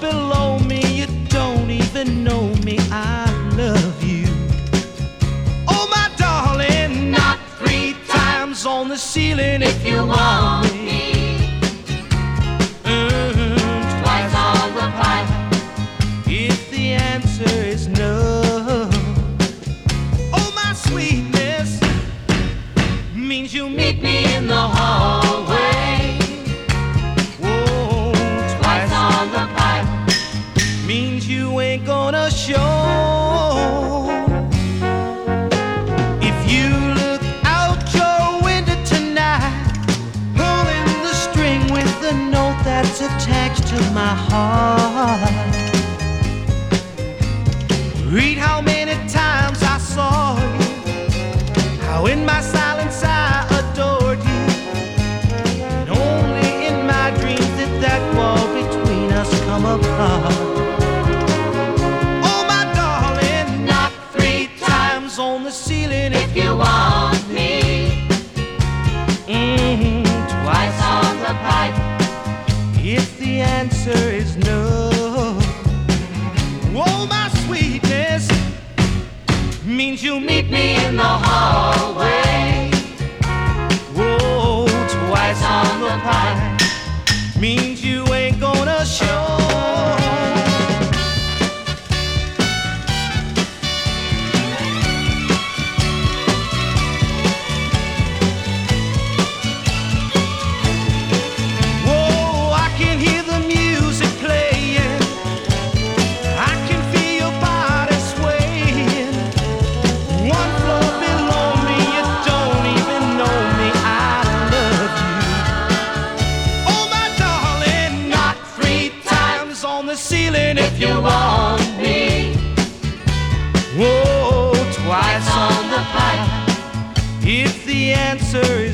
below me, you don't even know me. I love you. Oh, my darling, not three times on the ceiling if you want me. Mm-hmm. Twice on the pipe. If the answer is no. Oh, my sweetness means you meet me in the hallway. To my heart. Read how many times I saw you, how in my silence I adored you. And only in my dreams did that wall between us come apart. Oh, my darling, knock three times on the ceiling if you want answer is no, oh, my sweetness means you meet me in the hallway. Whoa, twice on the pie means on the ceiling if you want. me. Whoa, twice on the pipe. if the answer